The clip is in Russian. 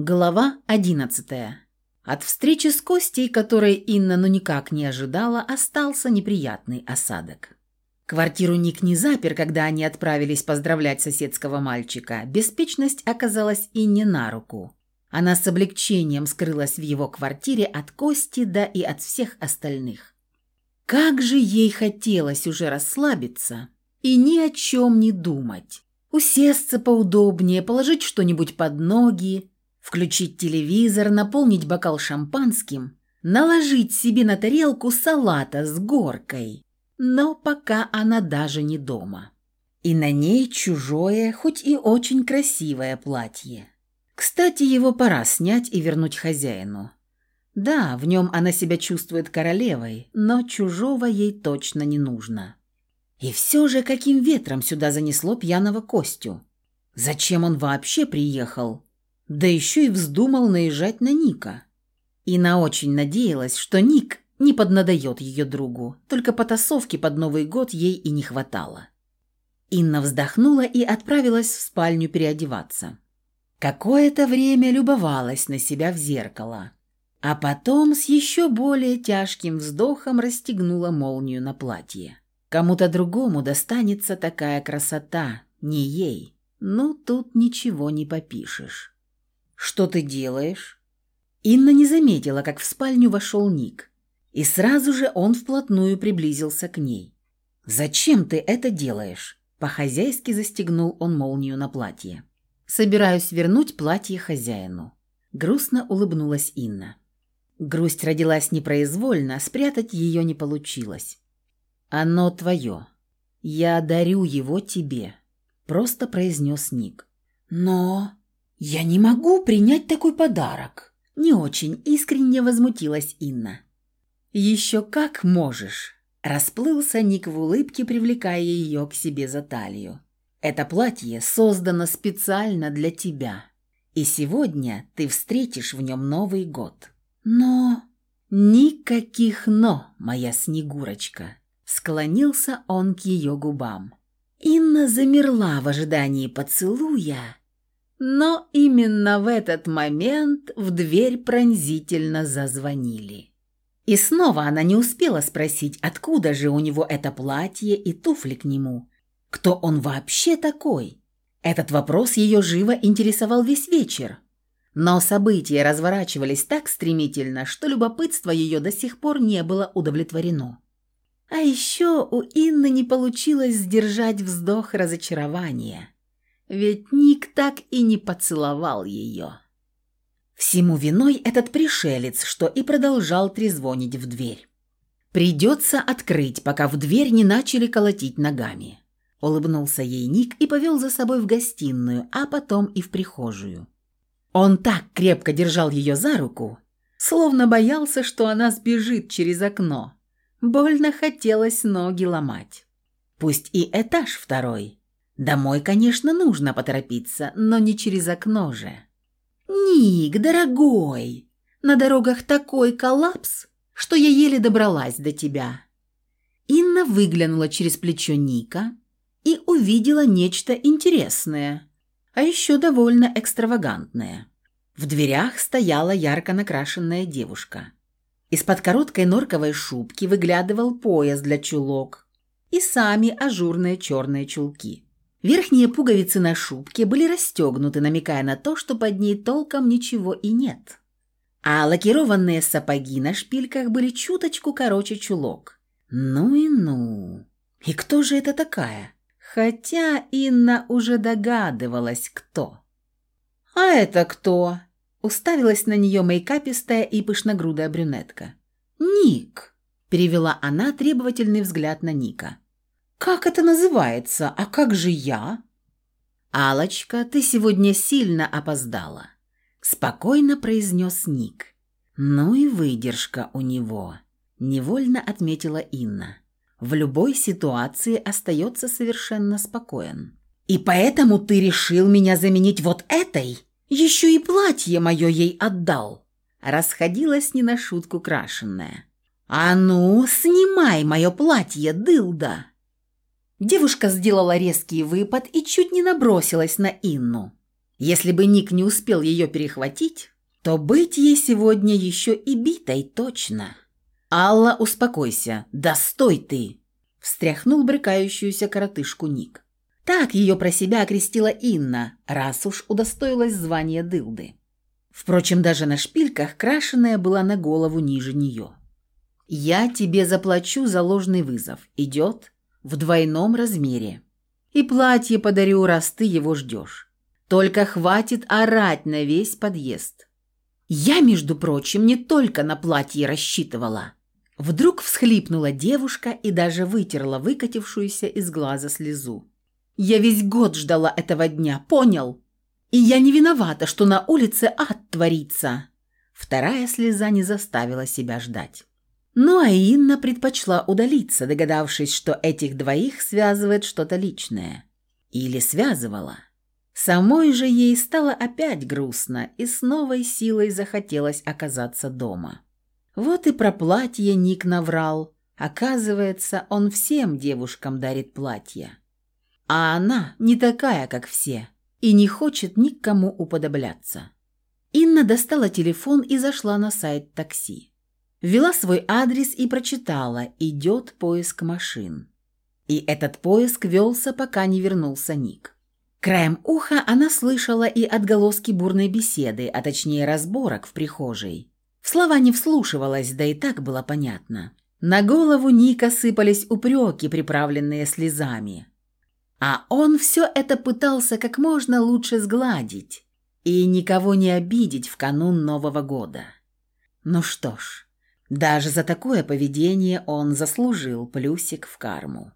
Глава 11. От встречи с Костей, которой Инна ну никак не ожидала, остался неприятный осадок. Квартиру Ник не запер, когда они отправились поздравлять соседского мальчика. Беспечность оказалась и не на руку. Она с облегчением скрылась в его квартире от Кости, да и от всех остальных. Как же ей хотелось уже расслабиться и ни о чем не думать. Усесться поудобнее, положить что-нибудь под ноги, Включить телевизор, наполнить бокал шампанским, наложить себе на тарелку салата с горкой. Но пока она даже не дома. И на ней чужое, хоть и очень красивое платье. Кстати, его пора снять и вернуть хозяину. Да, в нем она себя чувствует королевой, но чужого ей точно не нужно. И все же каким ветром сюда занесло пьяного Костю? Зачем он вообще приехал? Да еще и вздумал наезжать на Ника. Ина очень надеялась, что Ник не поднадает ее другу, только потасовки под Новый год ей и не хватало. Инна вздохнула и отправилась в спальню переодеваться. Какое-то время любовалась на себя в зеркало, а потом с еще более тяжким вздохом расстегнула молнию на платье. Кому-то другому достанется такая красота, не ей. Ну, тут ничего не попишешь. «Что ты делаешь?» Инна не заметила, как в спальню вошел Ник. И сразу же он вплотную приблизился к ней. «Зачем ты это делаешь?» По-хозяйски застегнул он молнию на платье. «Собираюсь вернуть платье хозяину». Грустно улыбнулась Инна. Грусть родилась непроизвольно, спрятать ее не получилось. «Оно твое. Я дарю его тебе», — просто произнес Ник. «Но...» «Я не могу принять такой подарок!» Не очень искренне возмутилась Инна. «Еще как можешь!» Расплылся Ник в улыбке, привлекая ее к себе за талию. «Это платье создано специально для тебя, и сегодня ты встретишь в нем Новый год. Но...» «Никаких «но», моя Снегурочка!» Склонился он к ее губам. Инна замерла в ожидании поцелуя, но именно в этот момент в дверь пронзительно зазвонили. И снова она не успела спросить, откуда же у него это платье и туфли к нему. Кто он вообще такой? Этот вопрос ее живо интересовал весь вечер. Но события разворачивались так стремительно, что любопытство ее до сих пор не было удовлетворено. А еще у Инны не получилось сдержать вздох разочарования – ведь Ник так и не поцеловал ее. Всему виной этот пришелец, что и продолжал трезвонить в дверь. «Придется открыть, пока в дверь не начали колотить ногами». Улыбнулся ей Ник и повел за собой в гостиную, а потом и в прихожую. Он так крепко держал ее за руку, словно боялся, что она сбежит через окно. Больно хотелось ноги ломать. Пусть и этаж второй, Домой, конечно, нужно поторопиться, но не через окно же. «Ник, дорогой, на дорогах такой коллапс, что я еле добралась до тебя». Инна выглянула через плечо Ника и увидела нечто интересное, а еще довольно экстравагантное. В дверях стояла ярко накрашенная девушка. Из-под короткой норковой шубки выглядывал пояс для чулок и сами ажурные черные чулки. Верхние пуговицы на шубке были расстегнуты, намекая на то, что под ней толком ничего и нет. А лакированные сапоги на шпильках были чуточку короче чулок. Ну и ну. И кто же это такая? Хотя Инна уже догадывалась, кто. «А это кто?» Уставилась на нее мейкапистая и пышногрудая брюнетка. «Ник», – перевела она требовательный взгляд на Ника. «Как это называется? А как же я?» алочка ты сегодня сильно опоздала», – спокойно произнес Ник. «Ну и выдержка у него», – невольно отметила Инна. «В любой ситуации остается совершенно спокоен». «И поэтому ты решил меня заменить вот этой? Еще и платье мое ей отдал!» Расходилась не на шутку крашенная. «А ну, снимай мое платье, дылда!» Девушка сделала резкий выпад и чуть не набросилась на Инну. Если бы Ник не успел ее перехватить, то быть ей сегодня еще и битой точно. «Алла, успокойся! Да стой ты!» Встряхнул брыкающуюся коротышку Ник. Так ее про себя окрестила Инна, раз уж удостоилась звания дылды. Впрочем, даже на шпильках крашеная была на голову ниже нее. «Я тебе заплачу за ложный вызов. Идет? В двойном размере. И платье подарю, раз ты его ждешь. Только хватит орать на весь подъезд. Я, между прочим, не только на платье рассчитывала». Вдруг всхлипнула девушка и даже вытерла выкатившуюся из глаза слезу. «Я весь год ждала этого дня, понял? И я не виновата, что на улице ад творится». Вторая слеза не заставила себя ждать. Ну а Инна предпочла удалиться, догадавшись, что этих двоих связывает что-то личное. Или связывала. Самой же ей стало опять грустно, и с новой силой захотелось оказаться дома. Вот и про платье Ник наврал. Оказывается, он всем девушкам дарит платья. А она не такая, как все, и не хочет никому уподобляться. Инна достала телефон и зашла на сайт такси. Ввела свой адрес и прочитала «Идет поиск машин». И этот поиск велся, пока не вернулся Ник. Краем уха она слышала и отголоски бурной беседы, а точнее разборок в прихожей. В слова не вслушивалась, да и так было понятно. На голову Ника сыпались упреки, приправленные слезами. А он все это пытался как можно лучше сгладить и никого не обидеть в канун Нового года. Ну что ж, даже за такое поведение он заслужил плюсик в карму.